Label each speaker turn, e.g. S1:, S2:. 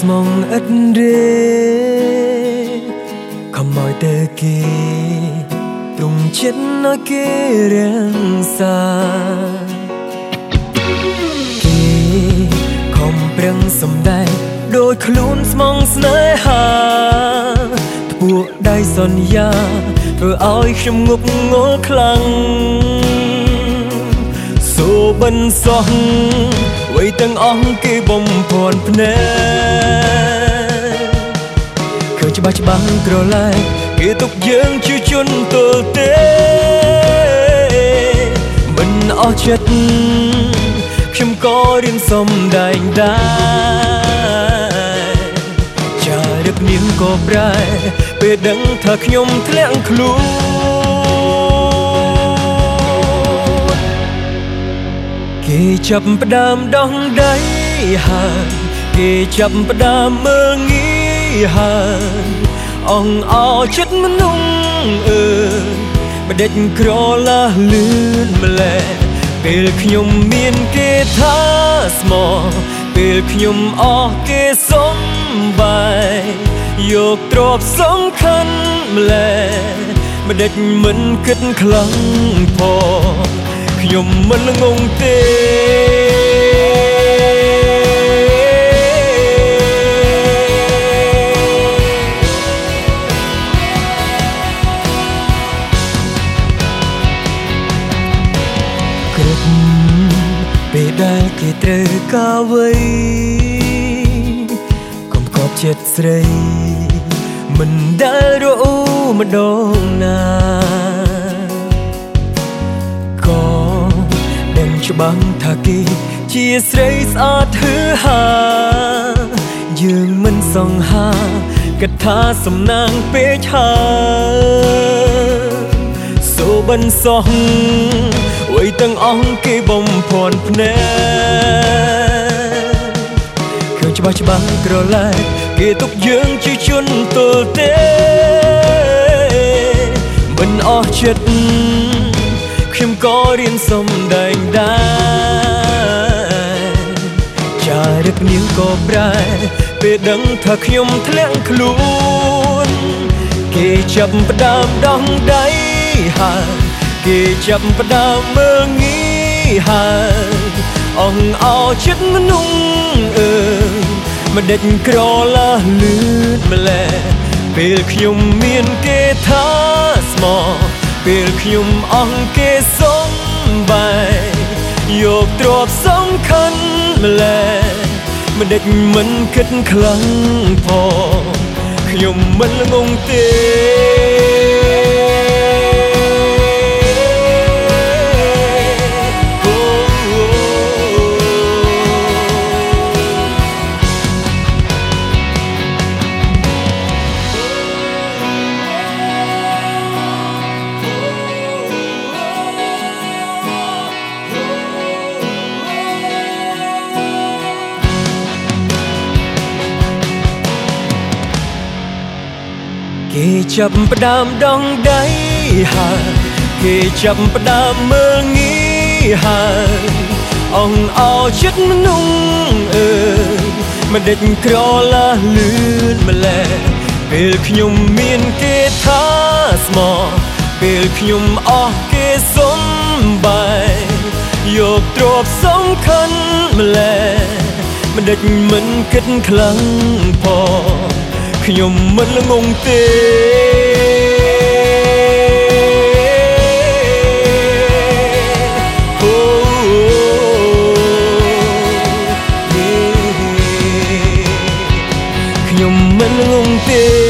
S1: ស្មងឥតរេខំមកទៅគេទ្រង់ចិត្តនៅគេរៀងសាគេខំប្រឹងសំដែងដោយខ្លួនស្មងស្នេហាទ្ពួកដៃសន្យាធ្វើឲ្យខ្ញុំងប់ងល់ខ្លាំងសូបិនសោះ វ័យទាំងអស់គេបំភាន់ភ្នែកឃើញច្បាស់ច្បាស់ក្រឡែកគេទុកយើងជាជនទល់ទេមិនអស់ចិត្តខ្ញុំក៏រៀនសំដែងដែរចារឹកនាងក៏ប្រែពេលដឹងថាខ្ញុំធ្លាក់ខ្លួន គេចាប់ផ្ដើមដោះដៃហើយគេចាប់ផ្ដើមមើងងាយហើយអងអោចិត្តមនុស្សអើយបដិចក្រឡាលឿនម្លែពេលខ្ញុំមានគេថាស្មោះពេលខ្ញុំអស់គេសំបាយយកទ្រពសំខាន់ម្លែបដិចមិនគិតខ្លាំងផង ខ្ញុំមិនងងទេពេលដែលគេត្រូវការវ័យកុំកប់ចិត្តស្រី មិនដែលរអ៊ូម្ដងណា ច្បាស់ថាគេជាស្រីស្អាតហឺហាយើងមិនសង្ហាគិតថាសំណាងពេកហើយសូបិនសោះវ័យទាំងអស់គេបំភាន់ភ្នែកឃើញច្បាស់ច្បាស់ក្រឡែកគេទុកយើងជាជនទល់ទេមិនអស់ចិត្ត ខ្ញុំក៏រៀនសំដែងដែរចារឹកនាងក៏ប្រែពេលដឹងថាខ្ញុំធ្លាក់ខ្លួនគេចាប់ផ្ដើមដោះដៃហើយគេចាប់ផ្ដើមមើងងាយហើយអងអោចិត្តមនុស្សអើយមិនដេចក្រឡាលឿនម្លែពេលខ្ញុំមានគេថាស្មោះ ពេលខ្ញុំអស់គេសំបាយយកទ្រពសំខាន់ម្លែមិនដេចមិនគិតខ្លាំងផងខ្ញុំមិនងងទេ គេចាប់ផ្ដើមដងដៃហើយគេចាប់ផ្ដើមមើងងាយហើយអងអោចិត្តមនុស្សអើយមិនដេចក្រឡាលឿនម្លែពេលខ្ញុំមានគេថាស្មោះពេលខ្ញុំអស់គេសំបាយយកទ្រពសំខាន់ម្លែមិនដេចមិនគិតខ្លាំងផង ខ្ញុំមិនល្ងងទេខ្ញុំមិនល្ងងទេ